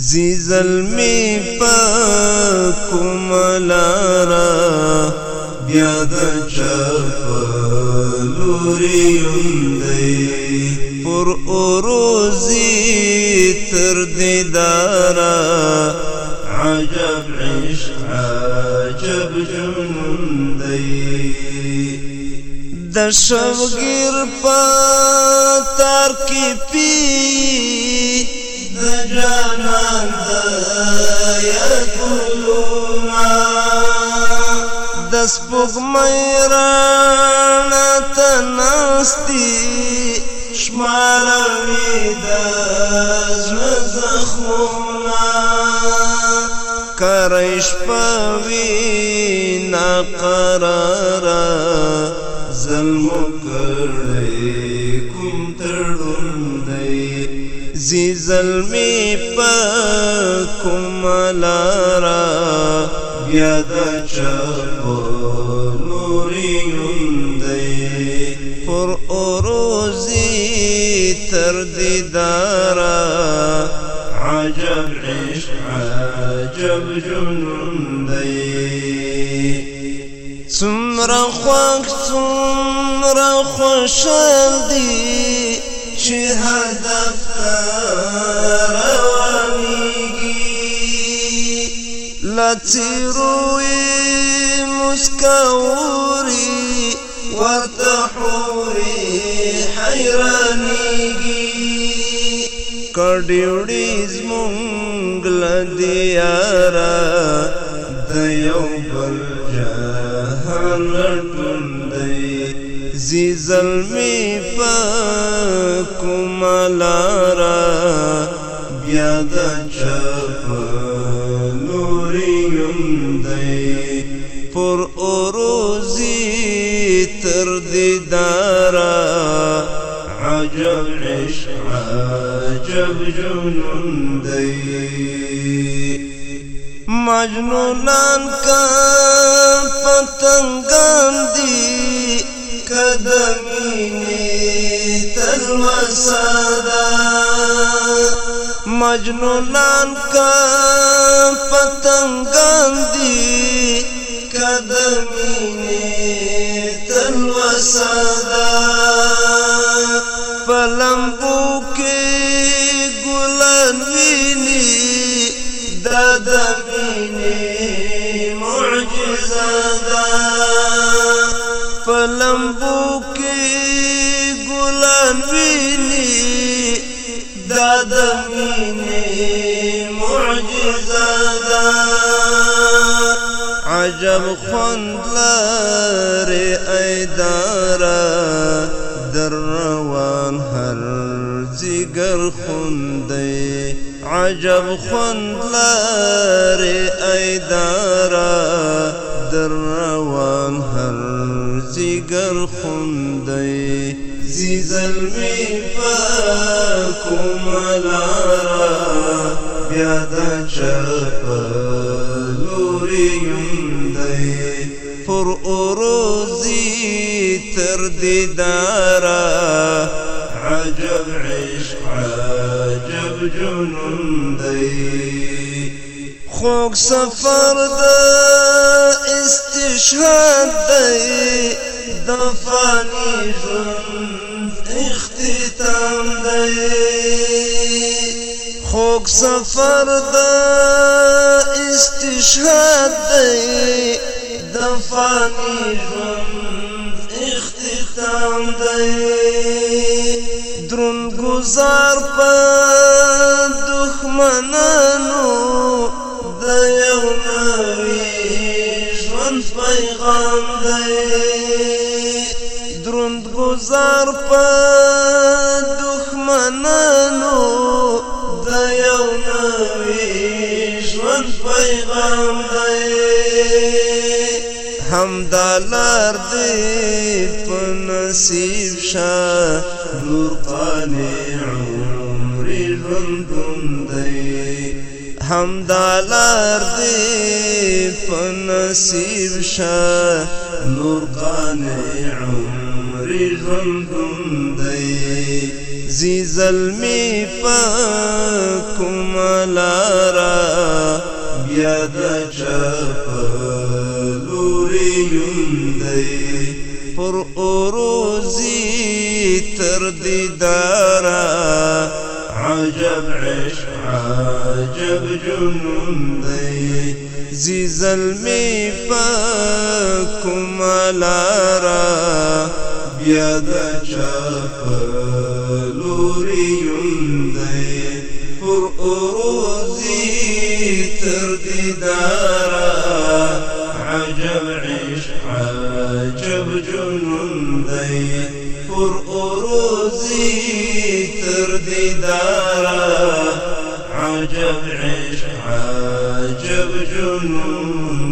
زی زلمی پا کملارا بیا د چپ لوري اندې پر اوروزي تر دیدارا عجب عشق عجب جنون دی د شوګیر په تار کې پی جانان یکلونا د سپوږمۍ رانا تنستی شماروي د زړه زخمونه کرش پوي نا قرار ظلم کړې کوم زی زلمی پا کمالارا بیا دا چپ نوری یندی پر اروزی تر دیدارا عجب عشق عجب جنندی سمرا خواک سمرا خوشال دی چه هدف غتروي مسكوري ورتحوري حيرانيجي كرديوري زمونغ لديارا ديوبل جهان لطن دي زي زلمي فاكم لارا بيادا چاو عجب جنون دی مجنونان کا پتنگان دی قدمینی تلوسادا مجنونان کا پتنگان دی قدمینی تلوسادا لمبو کې ګلان ویني دا د ویني معجزه ده په لمبو کې ګلان ویني دا د ویني معجزه ده عجب خوند لري ایداره در ګر خوندې عجب خوند لري ایدارا در روان هر زیګر خوندې زی زلمی پاکوم لارا بیا د چرپ لوري یوندې پر اوروزی تر دې العشق عجب جنون دی خوږ سفر د استشهاد دی د فانی ژوند اختتام دی خوږ سفر د استشهاد دی د فانی ژوند اختتام دی درون گزار په دښمنانو د یو نوی ژوند پیغام دی درون گزار په دښمنانو د یو نوی ژوند پیغام دی هم دلار دی په نصیب شه طالع عمري لندن دي هم دالار دی پنصیب شا نور قانع عمري لندن دی زی ظلمی فکم لارا بیا دا چپلوری یم دی پر اروزی تردي دیدارا عجب عشق عجب جنون دی زی زلمی فکم لارا بیاد چپلوری دی پر اروزی تر دیدارا عجب عشق عجب جنون دي پر اروزی تر دیدارا عجب عشق عجب جنون